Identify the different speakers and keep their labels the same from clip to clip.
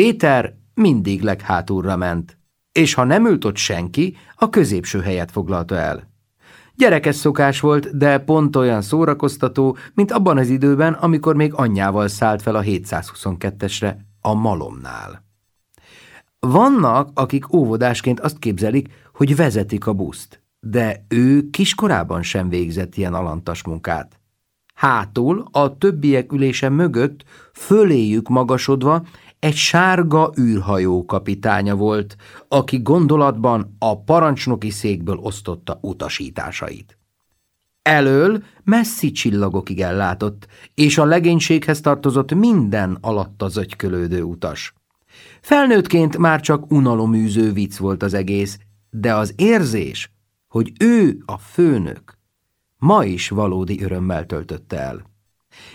Speaker 1: Péter mindig leghátulra ment, és ha nem ült ott senki, a középső helyet foglalta el. Gyerekes szokás volt, de pont olyan szórakoztató, mint abban az időben, amikor még anyjával szállt fel a 722-esre, a malomnál. Vannak, akik óvodásként azt képzelik, hogy vezetik a buszt, de ő kiskorában sem végzett ilyen alantas munkát. Hátul, a többiek ülése mögött, föléjük magasodva, egy sárga űrhajó kapitánya volt, aki gondolatban a parancsnoki székből osztotta utasításait. Elől messzi csillagokig ellátott, és a legénységhez tartozott minden alatta zögykölődő utas. Felnőttként már csak unaloműző vicc volt az egész, de az érzés, hogy ő a főnök, ma is valódi örömmel töltötte el.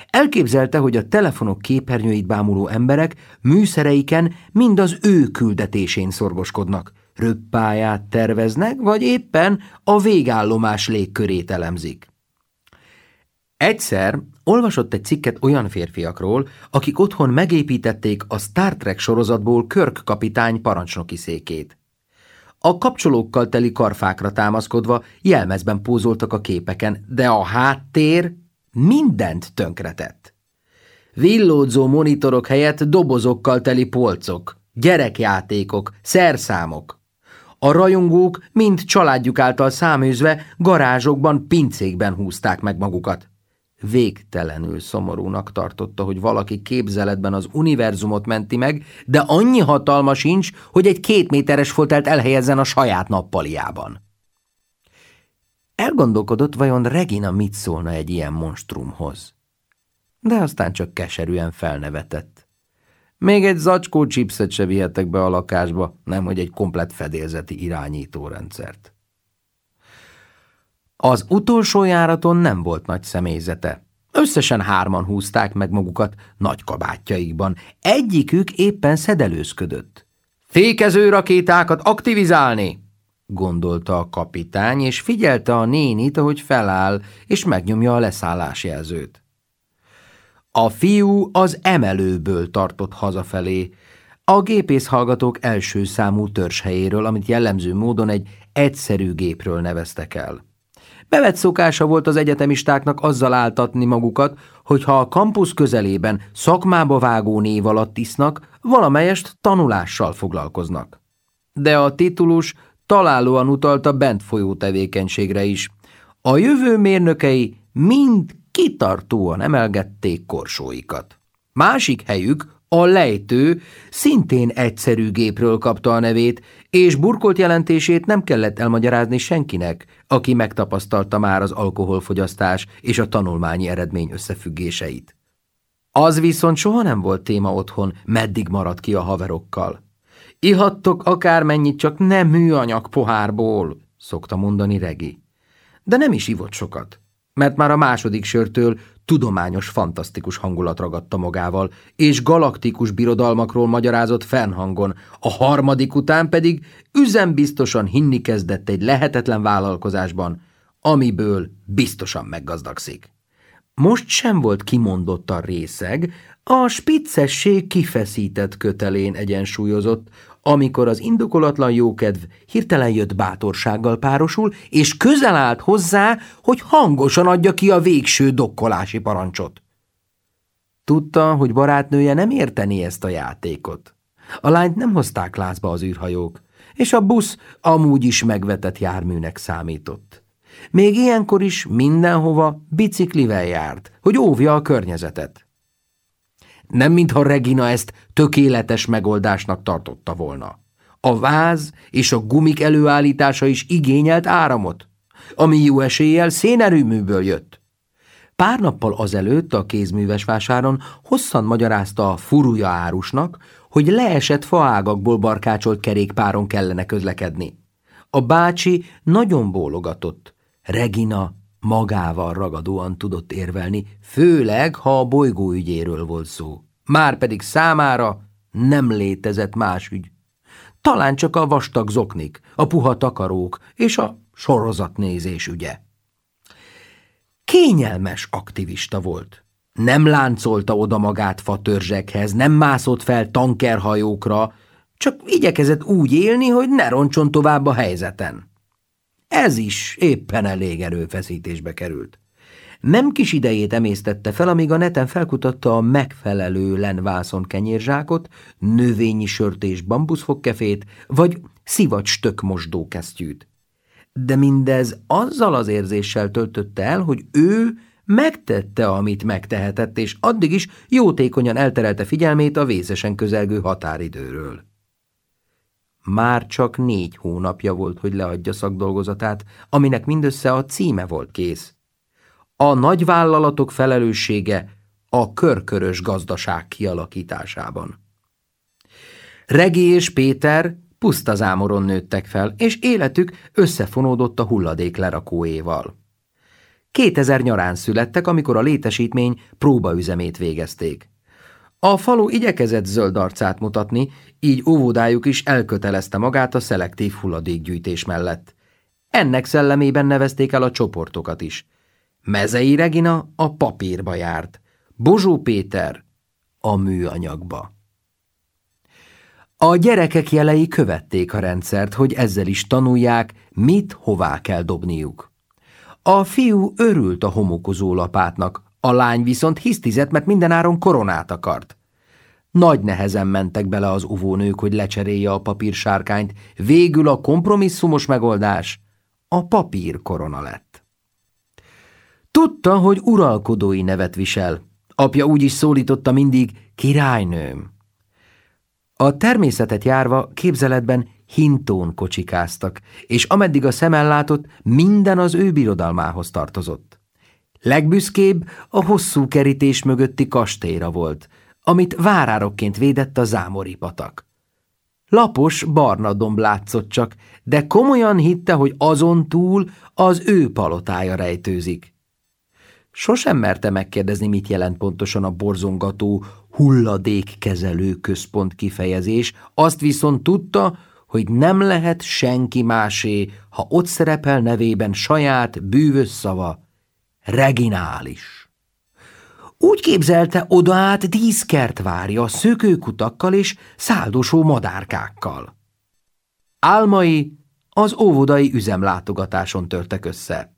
Speaker 1: Elképzelte, hogy a telefonok képernyőit bámuló emberek műszereiken mind az ő küldetésén szorgoskodnak, röppáját terveznek, vagy éppen a végállomás légkörét elemzik. Egyszer olvasott egy cikket olyan férfiakról, akik otthon megépítették a Star Trek sorozatból Körk kapitány parancsnoki székét. A kapcsolókkal teli karfákra támaszkodva jelmezben pózoltak a képeken, de a háttér mindent tönkretett. Villódzó monitorok helyett dobozokkal teli polcok, gyerekjátékok, szerszámok. A rajongók mind családjuk által száműzve garázsokban, pincékben húzták meg magukat. Végtelenül szomorúnak tartotta, hogy valaki képzeletben az univerzumot menti meg, de annyi hatalma sincs, hogy egy két méteres foltelt elhelyezzen a saját nappaliában. Elgondolkodott, vajon Regina mit szólna egy ilyen monstrumhoz. De aztán csak keserűen felnevetett. Még egy zacskó chipset se vihetek be a lakásba, nemhogy egy komplet fedélzeti irányítórendszert. Az utolsó járaton nem volt nagy személyzete. Összesen hárman húzták meg magukat nagy kabátjaikban. Egyikük éppen szedelőzködött. Fékező rakétákat aktivizálni! Gondolta a kapitány, és figyelte a nénit, ahogy feláll, és megnyomja a leszállásjelzőt. A fiú az emelőből tartott hazafelé, a gépészhallgatók első számú törzshelyéről, amit jellemző módon egy egyszerű gépről neveztek el. Bevett szokása volt az egyetemistáknak azzal áltatni magukat, hogy ha a kampusz közelében szakmába vágó név alatt isznak, valamelyest tanulással foglalkoznak. De a titulus találóan utalt a bent folyó tevékenységre is. A jövő mérnökei mind kitartóan emelgették korsóikat. Másik helyük, a lejtő szintén egyszerű gépről kapta a nevét, és burkolt jelentését nem kellett elmagyarázni senkinek, aki megtapasztalta már az alkoholfogyasztás és a tanulmányi eredmény összefüggéseit. Az viszont soha nem volt téma otthon, meddig maradt ki a haverokkal. Ihattok akármennyit, csak nem műanyag pohárból, szokta mondani Regi. De nem is ivott sokat, mert már a második sörtől tudományos, fantasztikus hangulat ragadta magával, és galaktikus birodalmakról magyarázott fennhangon, a harmadik után pedig üzembiztosan hinni kezdett egy lehetetlen vállalkozásban, amiből biztosan meggazdagszik. Most sem volt kimondottan részeg, a spiccesség kifeszített kötelén egyensúlyozott, amikor az indokolatlan jókedv hirtelen jött bátorsággal párosul, és közel állt hozzá, hogy hangosan adja ki a végső dokkolási parancsot. Tudta, hogy barátnője nem érteni ezt a játékot. A lányt nem hozták lázba az űrhajók, és a busz amúgy is megvetett járműnek számított. Még ilyenkor is mindenhova biciklivel járt, hogy óvja a környezetet. Nem mintha Regina ezt tökéletes megoldásnak tartotta volna. A váz és a gumik előállítása is igényelt áramot, ami jó eséllyel szénerőműből jött. Pár nappal azelőtt a kézműves vásáron hosszan magyarázta a furúja árusnak, hogy leesett faágakból barkácsolt kerékpáron kellene közlekedni. A bácsi nagyon bólogatott. Regina magával ragadóan tudott érvelni, főleg, ha a bolygó ügyéről volt szó. Márpedig számára nem létezett más ügy. Talán csak a vastag zoknik, a puha takarók és a sorozatnézés ügye. Kényelmes aktivista volt. Nem láncolta oda magát fatörzsekhez, nem mászott fel tankerhajókra, csak igyekezett úgy élni, hogy ne roncson tovább a helyzeten. Ez is éppen elég erőfeszítésbe került. Nem kis idejét emésztette fel, amíg a neten felkutatta a megfelelő lenvászon kenyérzsákot, növényi sört és bambuszfogkefét, vagy szivacs tökmosdókesztyűt. De mindez azzal az érzéssel töltötte el, hogy ő megtette, amit megtehetett, és addig is jótékonyan elterelte figyelmét a vészesen közelgő határidőről. Már csak négy hónapja volt, hogy leadja szakdolgozatát, aminek mindössze a címe volt kész. A nagyvállalatok felelőssége a körkörös gazdaság kialakításában. Regi és Péter puszta zámoron nőttek fel, és életük összefonódott a hulladék lerakóéval. 2000 nyarán születtek, amikor a létesítmény próbaüzemét végezték. A falu igyekezett zöld arcát mutatni, így óvodájuk is elkötelezte magát a szelektív hulladékgyűjtés mellett. Ennek szellemében nevezték el a csoportokat is. Mezei Regina a papírba járt, Bozsó Péter a műanyagba. A gyerekek jelei követték a rendszert, hogy ezzel is tanulják, mit hová kell dobniuk. A fiú örült a homokozó lapátnak, a lány viszont hisztizett, mert mindenáron koronát akart. Nagy nehezen mentek bele az uvónők, hogy lecserélje a papírsárkányt, végül a kompromisszumos megoldás a papír korona lett. Tudta, hogy uralkodói nevet visel. Apja úgy is szólította mindig királynőm. A természetet járva képzeletben hintón kocsikáztak, és ameddig a szem ellátott, minden az ő birodalmához tartozott. Legbüszkébb a hosszú kerítés mögötti kastélyra volt, amit várárokként védett a zámori patak. Lapos, barna domb látszott csak, de komolyan hitte, hogy azon túl az ő palotája rejtőzik. Sosem merte megkérdezni, mit jelent pontosan a borzongató hulladékkezelő központ kifejezés, azt viszont tudta, hogy nem lehet senki másé, ha ott szerepel nevében saját bűvös szava, reginális. Úgy képzelte, oda át díszkert várja szökőkutakkal és száldosó madárkákkal. Álmai az óvodai üzemlátogatáson törtek össze.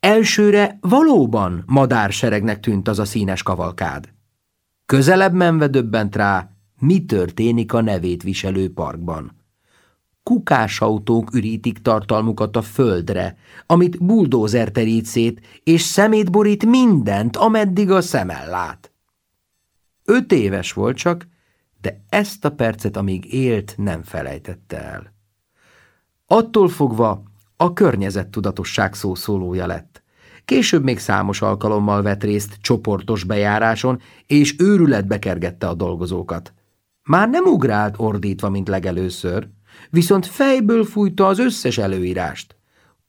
Speaker 1: Elsőre valóban madárseregnek tűnt az a színes kavalkád. Közelebb menve döbbent rá, mi történik a nevét viselő parkban. Kukásautók ürítik tartalmukat a földre, amit buldózer terít szét, és szemét borít mindent, ameddig a szemel lát. Öt éves volt csak, de ezt a percet, amíg élt, nem felejtette el. Attól fogva a környezettudatosság szószólója lett. Később még számos alkalommal vett részt csoportos bejáráson, és őrületbe kergette a dolgozókat. Már nem ugrált ordítva, mint legelőször, viszont fejből fújta az összes előírást.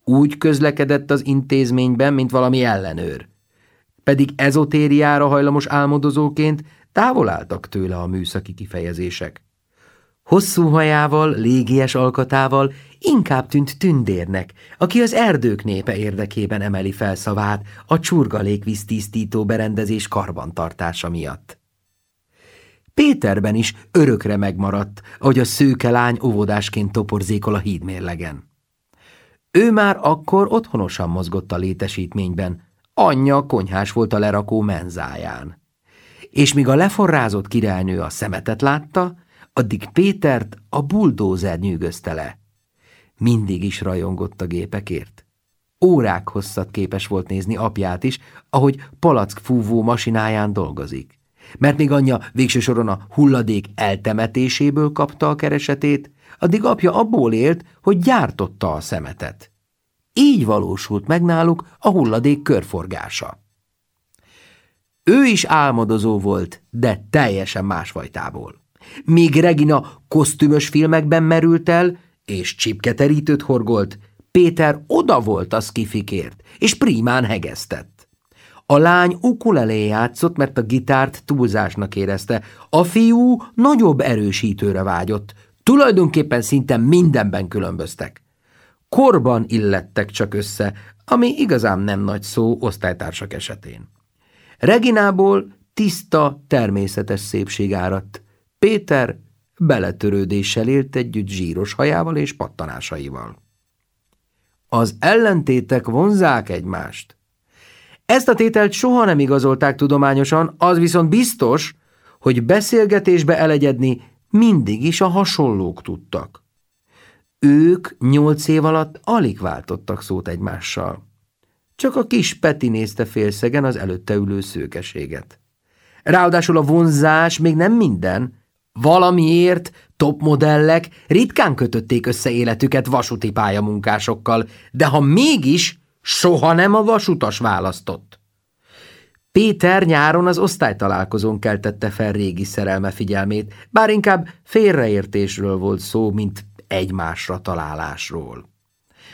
Speaker 1: Úgy közlekedett az intézményben, mint valami ellenőr. Pedig ezotériára hajlamos álmodozóként távol álltak tőle a műszaki kifejezések. Hosszú hajával, légies alkatával inkább tűnt tündérnek, aki az erdők népe érdekében emeli fel szavát a csurgalékvíztisztító berendezés karbantartása miatt. Péterben is örökre megmaradt, ahogy a szőke lány óvodásként toporzékol a hídmérlegen. Ő már akkor otthonosan mozgott a létesítményben, anyja konyhás volt a lerakó menzáján. És míg a leforrázott királynő a szemetet látta, addig Pétert a buldózer nyűgözte le. Mindig is rajongott a gépekért. Órák hosszat képes volt nézni apját is, ahogy palack fúvó masináján dolgozik. Mert még anyja végső soron a hulladék eltemetéséből kapta a keresetét, addig apja abból élt, hogy gyártotta a szemetet. Így valósult meg náluk a hulladék körforgása. Ő is álmodozó volt, de teljesen másfajtából. Míg Regina kosztümös filmekben merült el, és csipketerítőt horgolt, Péter oda volt a skifikért, és primán hegesztett. A lány ukulelé játszott, mert a gitárt túlzásnak érezte, a fiú nagyobb erősítőre vágyott, tulajdonképpen szinte mindenben különböztek. Korban illettek csak össze, ami igazán nem nagy szó osztálytársak esetén. Reginából tiszta, természetes szépség áradt. Péter beletörődéssel élt együtt zsíros hajával és pattanásaival. Az ellentétek vonzák egymást. Ezt a tételt soha nem igazolták tudományosan, az viszont biztos, hogy beszélgetésbe elegyedni mindig is a hasonlók tudtak. Ők nyolc év alatt alig váltottak szót egymással. Csak a kis Peti nézte félszegen az előtte ülő szőkeséget. Ráadásul a vonzás még nem minden. Valamiért topmodellek ritkán kötötték össze életüket vasúti pályamunkásokkal, de ha mégis, soha nem a vasutas választott. Péter nyáron az osztálytalálkozón keltette fel régi szerelme figyelmét, bár inkább félreértésről volt szó, mint egymásra találásról.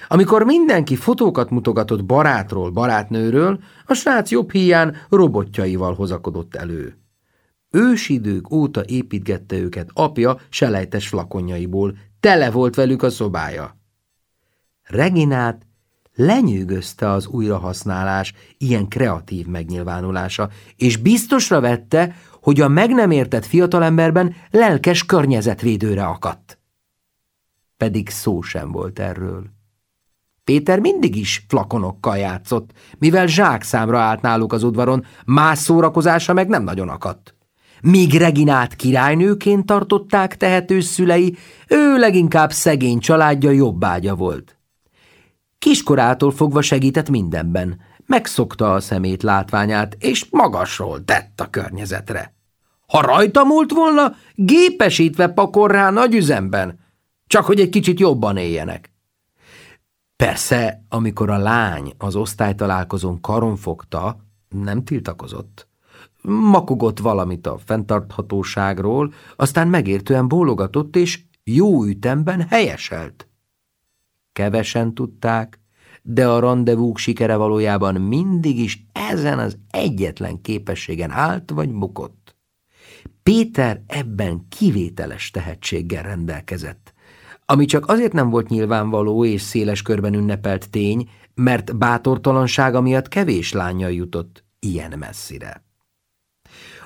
Speaker 1: Amikor mindenki fotókat mutogatott barátról, barátnőről, a srác jobb híján robotjaival hozakodott elő. Ősidők óta építgette őket apja selejtes flakonjaiból, tele volt velük a szobája. Reginát lenyűgözte az újrahasználás ilyen kreatív megnyilvánulása, és biztosra vette, hogy a meg nem értett fiatalemberben lelkes környezetvédőre akadt. Pedig szó sem volt erről. Péter mindig is flakonokkal játszott, mivel zsákszámra állt náluk az udvaron, más szórakozása meg nem nagyon akadt. Míg Reginát királynőként tartották tehetős szülei, ő leginkább szegény családja jobbágya volt. Kiskorától fogva segített mindenben, megszokta a szemét látványát, és magasról tett a környezetre. Ha rajta múlt volna, gépesítve pakor rá nagy üzemben, csak hogy egy kicsit jobban éljenek. Persze, amikor a lány az osztálytalálkozón karon fogta, nem tiltakozott. Makogott valamit a fenntarthatóságról, aztán megértően bólogatott, és jó ütemben helyeselt. Kevesen tudták, de a randevúk sikere valójában mindig is ezen az egyetlen képességen állt vagy bukott. Péter ebben kivételes tehetséggel rendelkezett ami csak azért nem volt nyilvánvaló és széles körben ünnepelt tény, mert bátortalansága miatt kevés lánya jutott ilyen messzire.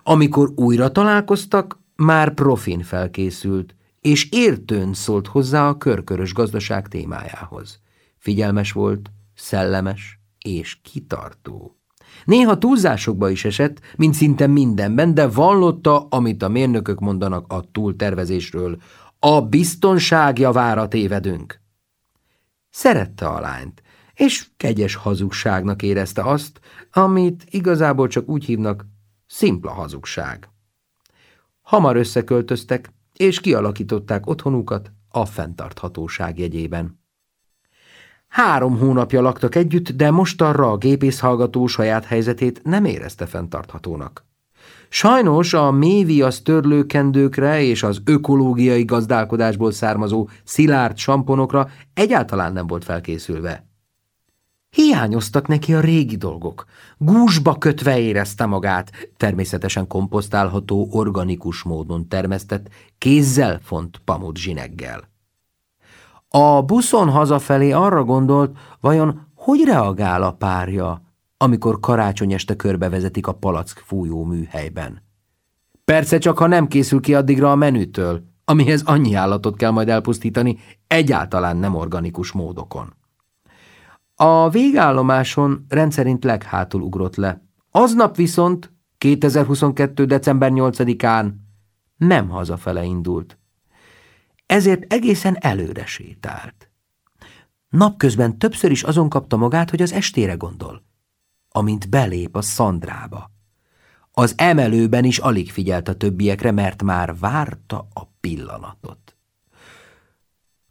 Speaker 1: Amikor újra találkoztak, már profin felkészült, és értőn szólt hozzá a körkörös gazdaság témájához. Figyelmes volt, szellemes és kitartó. Néha túlzásokba is esett, mint szinte mindenben, de vallotta, amit a mérnökök mondanak a túltervezésről, a biztonság javára tévedünk. Szerette a lányt, és kegyes hazugságnak érezte azt, amit igazából csak úgy hívnak szimpla hazugság. Hamar összeköltöztek, és kialakították otthonukat a fenntarthatóság jegyében. Három hónapja laktak együtt, de mostanra a gépészhallgató saját helyzetét nem érezte fenntarthatónak. Sajnos a méviasz törlőkendőkre és az ökológiai gazdálkodásból származó szilárd samponokra egyáltalán nem volt felkészülve. Hiányoztak neki a régi dolgok. Gúzsba kötve érezte magát, természetesen komposztálható, organikus módon termesztett, kézzel font pamut zsineggel. A buszon hazafelé arra gondolt, vajon hogy reagál a párja, amikor karácsony este körbevezetik a palack fújó műhelyben. Persze csak, ha nem készül ki addigra a menütől, amihez annyi állatot kell majd elpusztítani, egyáltalán nem organikus módokon. A végállomáson rendszerint leghátul ugrott le. Aznap viszont, 2022. december 8-án nem hazafele indult. Ezért egészen előre sétált. Napközben többször is azon kapta magát, hogy az estére gondol amint belép a szandrába. Az emelőben is alig figyelt a többiekre, mert már várta a pillanatot.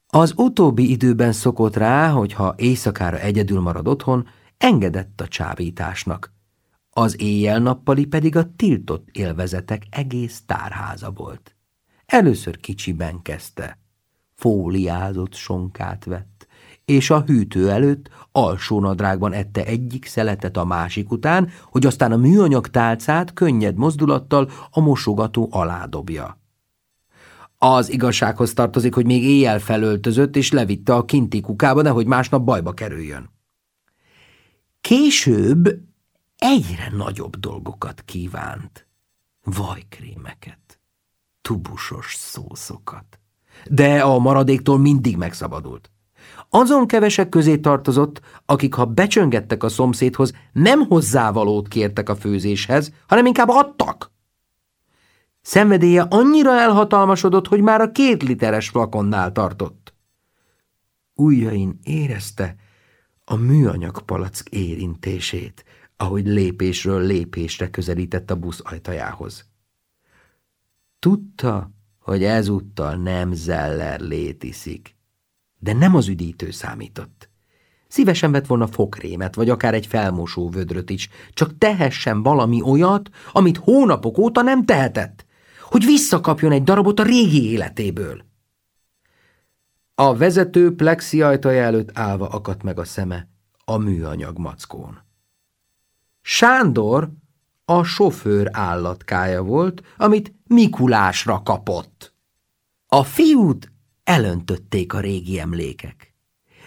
Speaker 1: Az utóbbi időben szokott rá, hogy ha éjszakára egyedül marad otthon, engedett a csábításnak. Az éjjel-nappali pedig a tiltott élvezetek egész tárháza volt. Először kicsiben kezdte. Fóliázott sonkát vett és a hűtő előtt alsónadrágban ette egyik szeletet a másik után, hogy aztán a műanyag tálcát könnyed mozdulattal a mosogató alá dobja. Az igazsághoz tartozik, hogy még éjjel felöltözött, és levitte a kinti kukába, nehogy másnap bajba kerüljön. Később egyre nagyobb dolgokat kívánt. Vajkrémeket, tubusos szószokat. De a maradéktól mindig megszabadult. Azon kevesek közé tartozott, akik ha becsöngettek a szomszédhoz, nem hozzávalót kértek a főzéshez, hanem inkább adtak. Szenvedélye annyira elhatalmasodott, hogy már a két literes flakonnál tartott. Ujjain érezte a műanyag palack érintését, ahogy lépésről lépésre közelített a busz ajtajához. Tudta, hogy ezúttal nem zeller létiszik, de nem az üdítő számított. Szívesen vett volna fokrémet, vagy akár egy felmosó vödröt is, csak tehessen valami olyat, amit hónapok óta nem tehetett hogy visszakapjon egy darabot a régi életéből. A vezető plexi ajtaja előtt állva akadt meg a szeme a műanyag mackón. Sándor a sofőr állatkája volt, amit Mikulásra kapott. A fiút elöntötték a régi emlékek.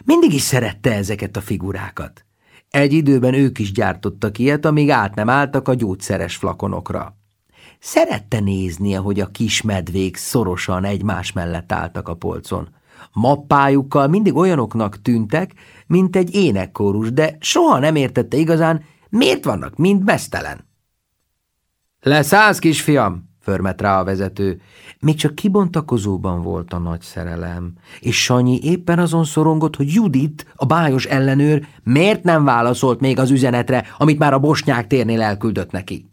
Speaker 1: Mindig is szerette ezeket a figurákat. Egy időben ők is gyártottak ilyet, amíg át nem álltak a gyógyszeres flakonokra. Szerette néznie, hogy a kismedvék szorosan egymás mellett álltak a polcon. Mappájukkal mindig olyanoknak tűntek, mint egy énekkórus, de soha nem értette igazán, miért vannak mind mesztelen. Leszállsz, kisfiam! förmet rá a vezető. Még csak kibontakozóban volt a nagy szerelem, és Sanyi éppen azon szorongott, hogy Judit, a bájos ellenőr, miért nem válaszolt még az üzenetre, amit már a bosnyák térnél elküldött neki.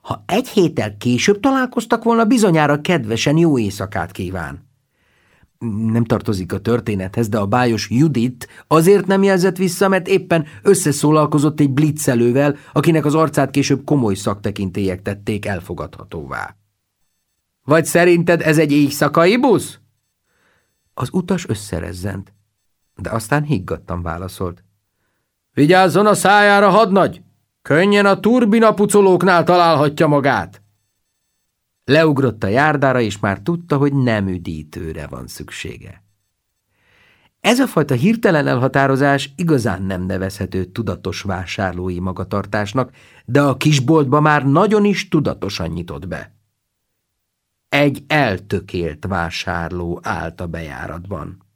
Speaker 1: Ha egy héttel később találkoztak volna, bizonyára kedvesen jó éjszakát kíván. Nem tartozik a történethez, de a bájos Judit azért nem jelzett vissza, mert éppen összeszólalkozott egy blitzelővel, akinek az arcát később komoly szaktekintélyek tették elfogadhatóvá. Vagy szerinted ez egy éjszakai busz? Az utas összerezzent, de aztán higgadtan válaszolt. Vigyázzon a szájára, hadnagy! Könnyen a turbinapucolóknál találhatja magát. Leugrott a járdára, és már tudta, hogy nem üdítőre van szüksége. Ez a fajta hirtelen elhatározás igazán nem nevezhető tudatos vásárlói magatartásnak, de a kisboltba már nagyon is tudatosan nyitott be. Egy eltökélt vásárló állt a bejáratban.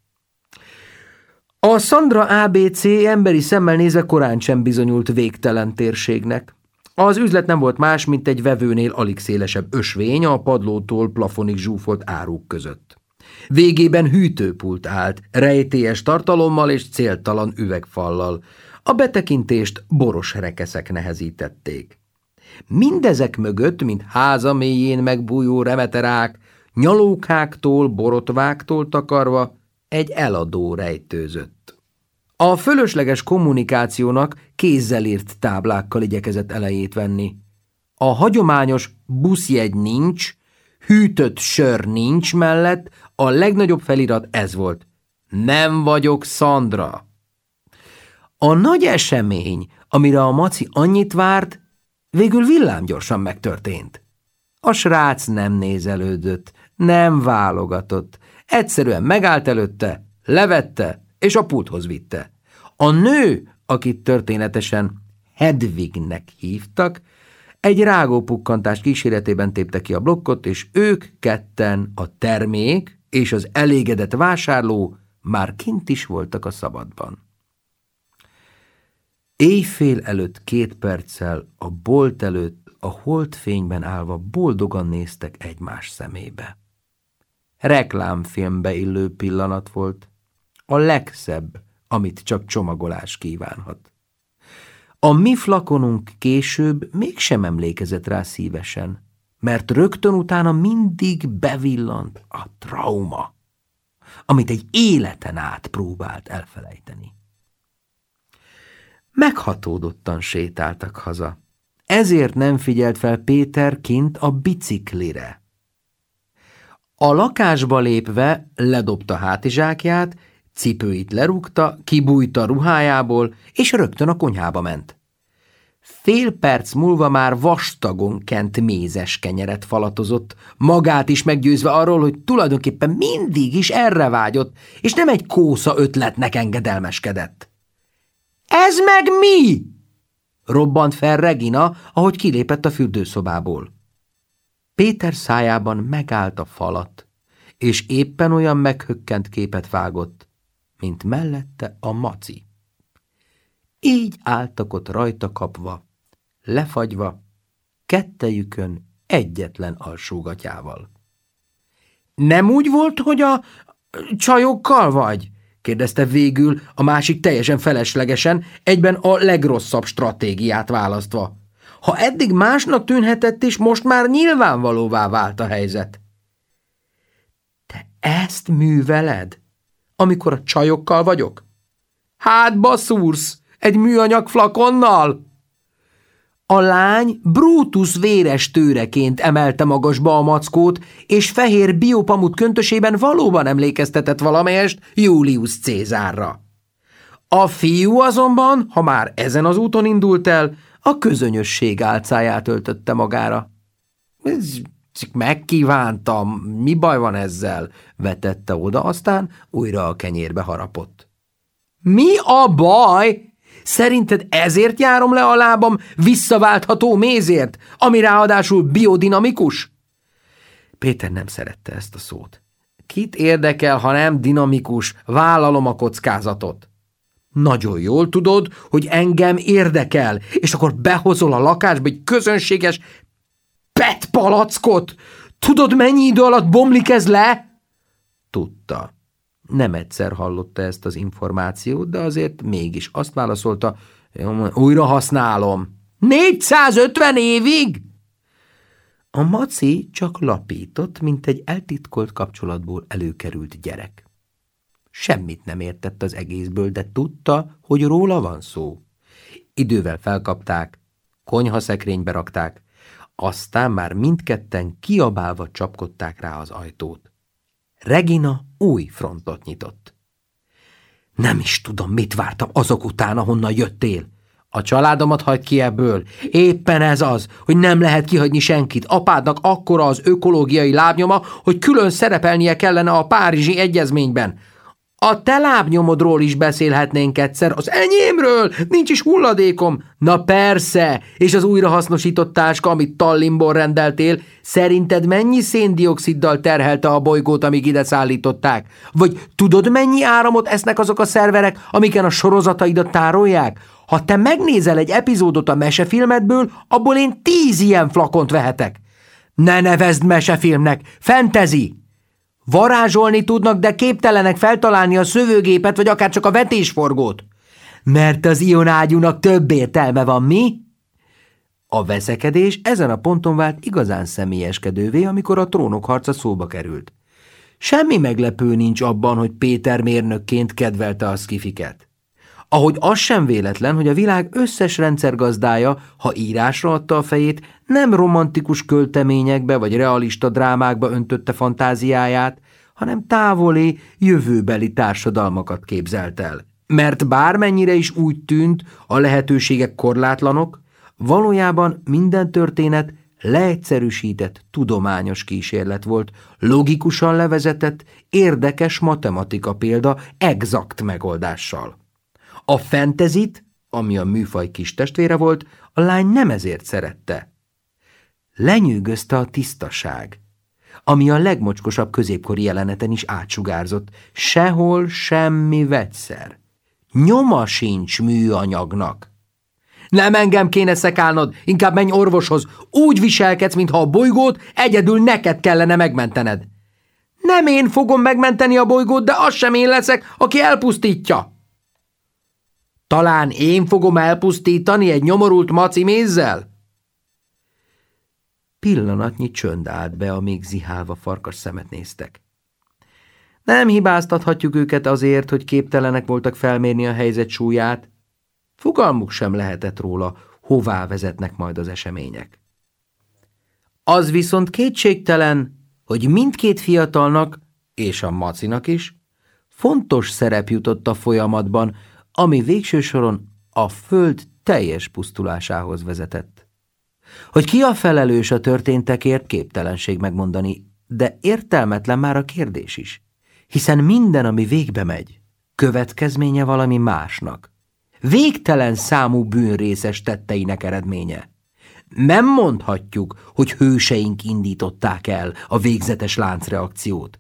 Speaker 1: A Sandra ABC emberi szemmel nézve korán sem bizonyult végtelen térségnek. Az üzlet nem volt más, mint egy vevőnél alig szélesebb ösvény a padlótól plafonig zsúfolt áruk között. Végében hűtőpult állt, rejtélyes tartalommal és céltalan üvegfallal. A betekintést boros rekeszek nehezítették. Mindezek mögött, mint háza mélyén megbújó remeterák, nyalókáktól, borotváktól takarva, egy eladó rejtőzött. A fölösleges kommunikációnak kézzel írt táblákkal igyekezett elejét venni. A hagyományos buszjegy nincs, hűtött sör nincs mellett, a legnagyobb felirat ez volt. Nem vagyok Szandra. A nagy esemény, amire a maci annyit várt, végül villámgyorsan megtörtént. A srác nem nézelődött, nem válogatott, Egyszerűen megállt előtte, levette, és a pulthoz vitte. A nő, akit történetesen Hedvignek hívtak, egy rágópukkantás kíséretében tépte ki a blokkot, és ők ketten, a termék és az elégedett vásárló már kint is voltak a szabadban. Éjfél előtt két perccel a bolt előtt a holdfényben állva boldogan néztek egymás szemébe reklámfilmbe illő pillanat volt. A legszebb, amit csak csomagolás kívánhat. A mi flakonunk később mégsem emlékezett rá szívesen, mert rögtön utána mindig bevillant a trauma, amit egy életen át próbált elfelejteni. Meghatódottan sétáltak haza. Ezért nem figyelt fel Péter kint a biciklire, a lakásba lépve ledobta hátizsákját, cipőit lerúgta, kibújta ruhájából, és rögtön a konyhába ment. Fél perc múlva már vastagon kent mézes kenyeret falatozott, magát is meggyőzve arról, hogy tulajdonképpen mindig is erre vágyott, és nem egy kósza ötletnek engedelmeskedett. – Ez meg mi? Robbant fel Regina, ahogy kilépett a fürdőszobából. Péter szájában megállt a falat, és éppen olyan meghökkent képet vágott, mint mellette a maci. Így álltak ott rajta kapva, lefagyva, kettejükön egyetlen alsógatyával. Nem úgy volt, hogy a csajokkal vagy? kérdezte végül a másik teljesen feleslegesen, egyben a legrosszabb stratégiát választva. Ha eddig másnak tűnhetett is, most már nyilvánvalóvá vált a helyzet. Te ezt műveled, amikor a csajokkal vagyok? Hát baszúrsz, egy műanyag flakonnal? A lány Brutus véres tőreként emelte magasba a mackót, és fehér biopamut köntösében valóban emlékeztetett valamelyest Julius Cézárra. A fiú azonban, ha már ezen az úton indult el, a közönösség álcáját öltötte magára. Csak megkívántam, mi baj van ezzel? vetette oda, aztán újra a kenyérbe harapott. Mi a baj? Szerinted ezért járom le a lábam visszaváltható mézért, ami ráadásul biodinamikus? Péter nem szerette ezt a szót. Kit érdekel, ha nem dinamikus, vállalom a kockázatot. Nagyon jól tudod, hogy engem érdekel, és akkor behozol a lakásba egy közönséges PET palackot. Tudod, mennyi idő alatt bomlik ez le? Tudta. Nem egyszer hallotta ezt az információt, de azért mégis azt válaszolta, újra használom. 450 évig? A maci csak lapított, mint egy eltitkolt kapcsolatból előkerült gyerek. Semmit nem értett az egészből, de tudta, hogy róla van szó. Idővel felkapták, konyhaszekrénybe rakták, aztán már mindketten kiabálva csapkodták rá az ajtót. Regina új frontot nyitott. Nem is tudom, mit vártam azok után, ahonnan jöttél. A családomat hagyd ki ebből. Éppen ez az, hogy nem lehet kihagyni senkit. Apádnak akkora az ökológiai lábnyoma, hogy külön szerepelnie kellene a Párizsi egyezményben. A te lábnyomodról is beszélhetnénk egyszer, az enyémről, nincs is hulladékom. Na persze, és az újrahasznosított táska, amit Tallinnból rendeltél, szerinted mennyi széndioksziddal terhelte a bolygót, amíg ide szállították? Vagy tudod, mennyi áramot esznek azok a szerverek, amiken a sorozataidat tárolják? Ha te megnézel egy epizódot a mesefilmedből, abból én tíz ilyen flakont vehetek. Ne nevezd mesefilmnek, fentezi! Varázsolni tudnak, de képtelenek feltalálni a szövőgépet, vagy akár csak a vetésforgót. Mert az ionágyúnak több értelme van, mi? A veszekedés ezen a ponton vált igazán személyeskedővé, amikor a trónok harca szóba került. Semmi meglepő nincs abban, hogy Péter mérnökként kedvelte a skifiket. Ahogy az sem véletlen, hogy a világ összes rendszergazdája, ha írásra adta a fejét, nem romantikus költeményekbe vagy realista drámákba öntötte fantáziáját, hanem távoli, jövőbeli társadalmakat képzelt el. Mert bármennyire is úgy tűnt, a lehetőségek korlátlanok, valójában minden történet leegyszerűsített tudományos kísérlet volt, logikusan levezetett, érdekes matematika példa exakt megoldással. A fentezit, ami a műfaj kis testvére volt, a lány nem ezért szerette. Lenyűgözte a tisztaság, ami a legmocskosabb középkori jeleneten is átsugárzott. Sehol semmi vegyszer. Nyoma sincs műanyagnak. Nem engem kéne szekálnod, inkább menj orvoshoz. Úgy viselkedsz, mintha a bolygót egyedül neked kellene megmentened. Nem én fogom megmenteni a bolygót, de az sem én leszek, aki elpusztítja. Talán én fogom elpusztítani egy nyomorult maci mézzel? Pillanatnyi csönd állt be, amíg zihálva farkas szemet néztek. Nem hibáztathatjuk őket azért, hogy képtelenek voltak felmérni a helyzet súlyát. Fogalmuk sem lehetett róla, hová vezetnek majd az események. Az viszont kétségtelen, hogy mindkét fiatalnak, és a macinak is, fontos szerep jutott a folyamatban, ami végső soron a föld teljes pusztulásához vezetett. Hogy ki a felelős a történtekért, képtelenség megmondani, de értelmetlen már a kérdés is, hiszen minden, ami végbe megy, következménye valami másnak. végtelen számú bűnrészes tetteinek eredménye. Nem mondhatjuk, hogy hőseink indították el a végzetes láncreakciót.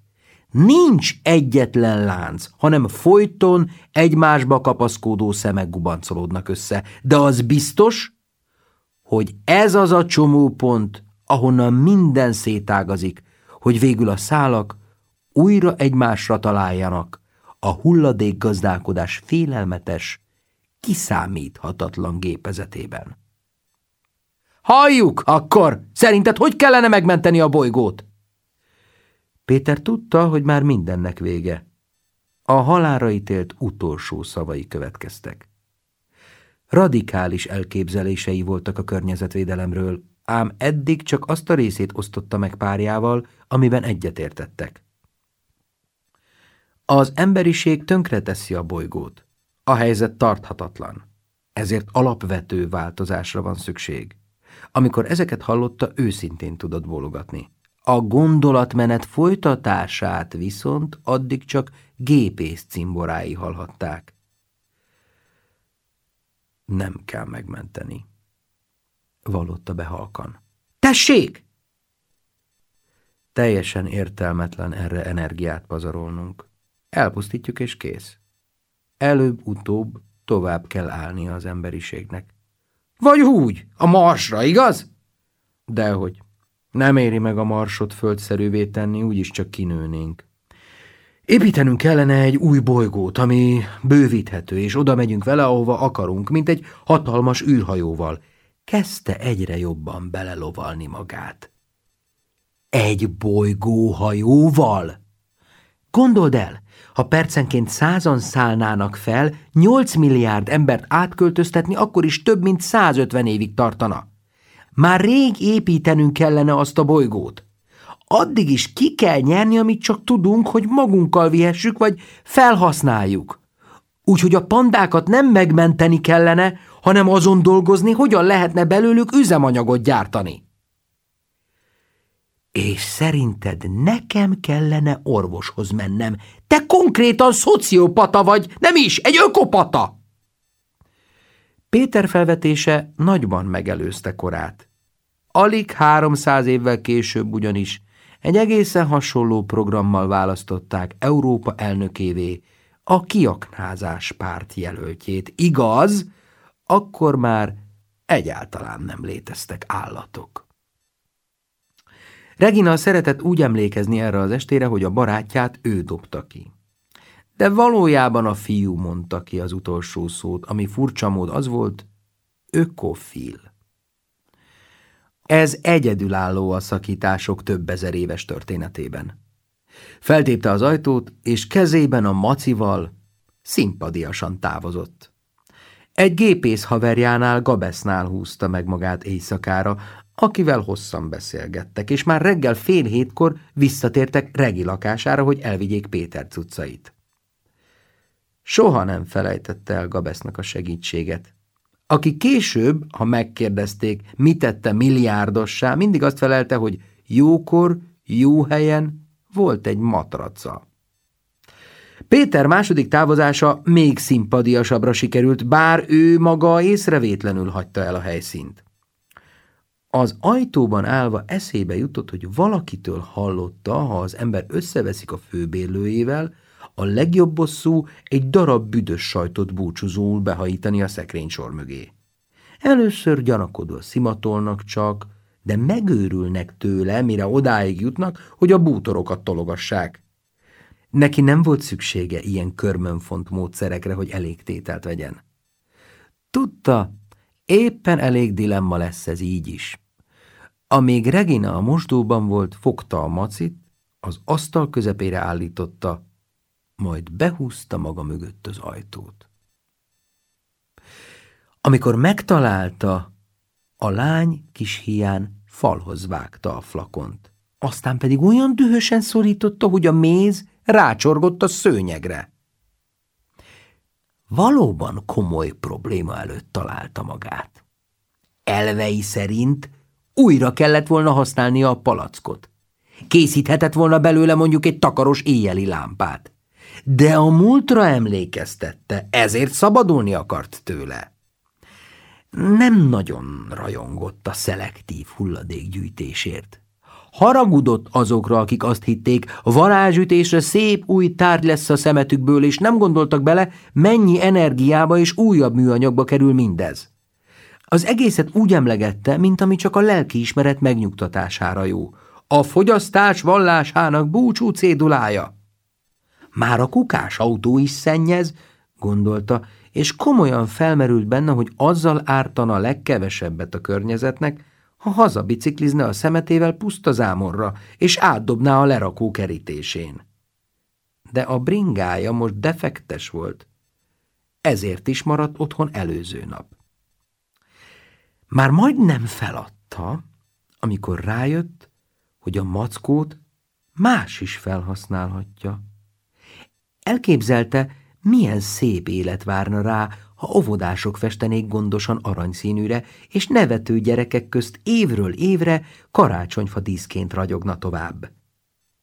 Speaker 1: Nincs egyetlen lánc, hanem folyton egymásba kapaszkódó szemek gubancolódnak össze, de az biztos, hogy ez az a csomópont, ahonnan minden szétágazik, hogy végül a szálak újra egymásra találjanak a hulladék gazdálkodás félelmetes, kiszámíthatatlan gépezetében. Halljuk, akkor! Szerinted hogy kellene megmenteni a bolygót? Péter tudta, hogy már mindennek vége. A halára ítélt utolsó szavai következtek. Radikális elképzelései voltak a környezetvédelemről, ám eddig csak azt a részét osztotta meg párjával, amiben egyetértettek. Az emberiség tönkreteszi a bolygót. A helyzet tarthatatlan. Ezért alapvető változásra van szükség. Amikor ezeket hallotta, őszintén tudott bólogatni. A gondolatmenet folytatását viszont addig csak gépész cimborái hallhatták. Nem kell megmenteni, vallotta be halkan. Tessék! Teljesen értelmetlen erre energiát pazarolnunk. Elpusztítjuk és kész. Előbb-utóbb tovább kell állnia az emberiségnek. Vagy úgy, a marsra, igaz? Dehogy. Nem éri meg a marsot földszerűvé tenni, úgyis csak kinőnénk. Építenünk kellene egy új bolygót, ami bővíthető, és oda megyünk vele, ahova akarunk, mint egy hatalmas űrhajóval. Kezdte egyre jobban belelovalni magát. Egy bolygóhajóval? Gondold el, ha percenként százan szállnának fel, 8 milliárd embert átköltöztetni akkor is több mint 150 évig tartana. Már rég építenünk kellene azt a bolygót. Addig is ki kell nyerni, amit csak tudunk, hogy magunkkal vihessük, vagy felhasználjuk. Úgyhogy a pandákat nem megmenteni kellene, hanem azon dolgozni, hogyan lehetne belőlük üzemanyagot gyártani. És szerinted nekem kellene orvoshoz mennem? Te konkrétan szociopata vagy, nem is, egy ökopata! Péter felvetése nagyban megelőzte korát. Alig háromszáz évvel később ugyanis egy egészen hasonló programmal választották Európa elnökévé a kiaknázás párt jelöltjét. Igaz, akkor már egyáltalán nem léteztek állatok. Regina szeretett úgy emlékezni erre az estére, hogy a barátját ő dobta ki. De valójában a fiú mondta ki az utolsó szót, ami furcsa mód az volt, ökofil. Ez egyedülálló a szakítások több ezer éves történetében. Feltépte az ajtót, és kezében a macival szimpadiasan távozott. Egy gépész haverjánál Gabesznál húzta meg magát éjszakára, akivel hosszan beszélgettek, és már reggel fél hétkor visszatértek Regi lakására, hogy elvigyék Péter cuccait. Soha nem felejtette el Gabesznak a segítséget. Aki később, ha megkérdezték, mit tette milliárdossá, mindig azt felelte, hogy jókor, jó helyen volt egy matraca. Péter második távozása még szimpadiasabbra sikerült, bár ő maga észrevétlenül hagyta el a helyszínt. Az ajtóban állva eszébe jutott, hogy valakitől hallotta, ha az ember összeveszik a főbérlőjével, a legjobb bosszú egy darab büdös sajtot búcsúzóul behajítani a sor mögé. Először gyanakodva szimatolnak csak, de megőrülnek tőle, mire odáig jutnak, hogy a bútorokat tologassák. Neki nem volt szüksége ilyen körmönfont módszerekre, hogy elég tételt vegyen. Tudta, éppen elég dilemma lesz ez így is. Amíg Regina a mosdóban volt, fogta a macit, az asztal közepére állította, majd behúzta maga mögött az ajtót. Amikor megtalálta, a lány kis hián falhoz vágta a flakont. Aztán pedig olyan dühösen szorította, hogy a méz rácsorgott a szőnyegre. Valóban komoly probléma előtt találta magát. Elvei szerint újra kellett volna használnia a palackot. Készíthetett volna belőle mondjuk egy takaros éjjeli lámpát. De a múltra emlékeztette, ezért szabadulni akart tőle. Nem nagyon rajongott a szelektív hulladékgyűjtésért. Haragudott azokra, akik azt hitték, varázsütésre szép új tárgy lesz a szemetükből, és nem gondoltak bele, mennyi energiába és újabb műanyagba kerül mindez. Az egészet úgy emlegette, mint ami csak a lelkiismeret megnyugtatására jó. A fogyasztás vallásának búcsú cédulája. Már a kukás autó is szennyez, gondolta, és komolyan felmerült benne, hogy azzal ártana a legkevesebbet a környezetnek, ha hazabiciklizne a szemetével puszta zámorra, és átdobná a lerakó kerítésén. De a bringája most defektes volt, ezért is maradt otthon előző nap. Már majdnem feladta, amikor rájött, hogy a mackót más is felhasználhatja. Elképzelte, milyen szép élet várna rá, ha óvodások festenék gondosan aranyszínűre, és nevető gyerekek közt évről évre karácsonyfa díszként ragyogna tovább.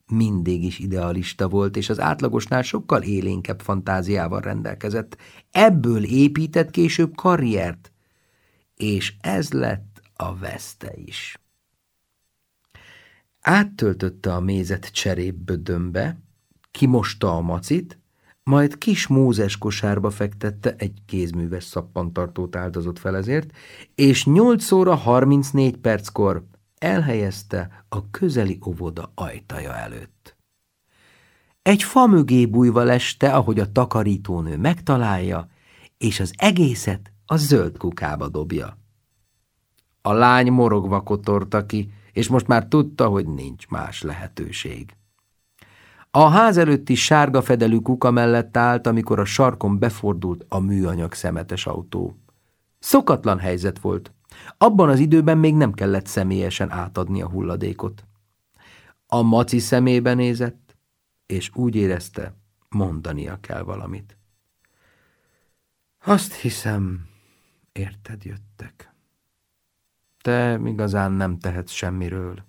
Speaker 1: Mindig is idealista volt, és az átlagosnál sokkal élénkebb fantáziával rendelkezett. Ebből épített később karriert, és ez lett a veszte is. Áttöltötte a mézet cserépbödönbe, kimosta a macit, majd kis mózes kosárba fektette, egy kézműves szappantartót áldozott fel ezért, és 8 óra 34 perckor elhelyezte a közeli óvoda ajtaja előtt. Egy fa mögé bújva leste, ahogy a takarítónő megtalálja, és az egészet a zöld kukába dobja. A lány morogva kotorta ki, és most már tudta, hogy nincs más lehetőség. A ház előtti sárga fedelű kuka mellett állt, amikor a sarkon befordult a műanyag szemetes autó. Szokatlan helyzet volt. Abban az időben még nem kellett személyesen átadni a hulladékot. A maci szemébe nézett, és úgy érezte, mondania kell valamit. Azt hiszem, érted jöttek. Te igazán nem tehetsz semmiről.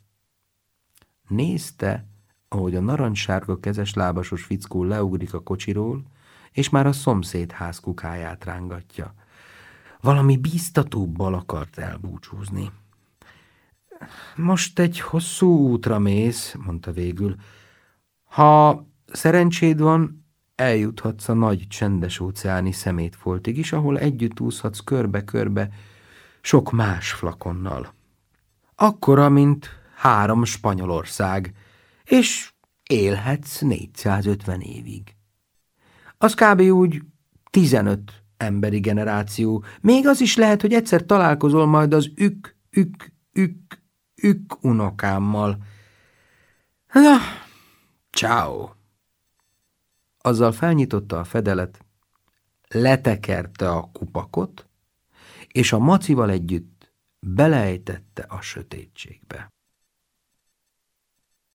Speaker 1: Nézte, ahogy a narancssárga kezes lábasos fickó leugrik a kocsiról, és már a szomszéd ház kukáját rángatja. Valami bíztatóbbal akart elbúcsúzni. Most egy hosszú útra mész, mondta végül. Ha szerencséd van, eljuthatsz a nagy csendes óceáni szemétfoltig is, ahol együtt úszhatsz körbe-körbe sok más flakonnal. Akkora, mint három Spanyolország, és élhetsz 450 évig. Az kb. úgy 15 emberi generáció. Még az is lehet, hogy egyszer találkozol majd az ük, ük, ük, ük unokámmal. Na, ciao. Azzal felnyitotta a fedelet, letekerte a kupakot, és a macival együtt belejtette a sötétségbe.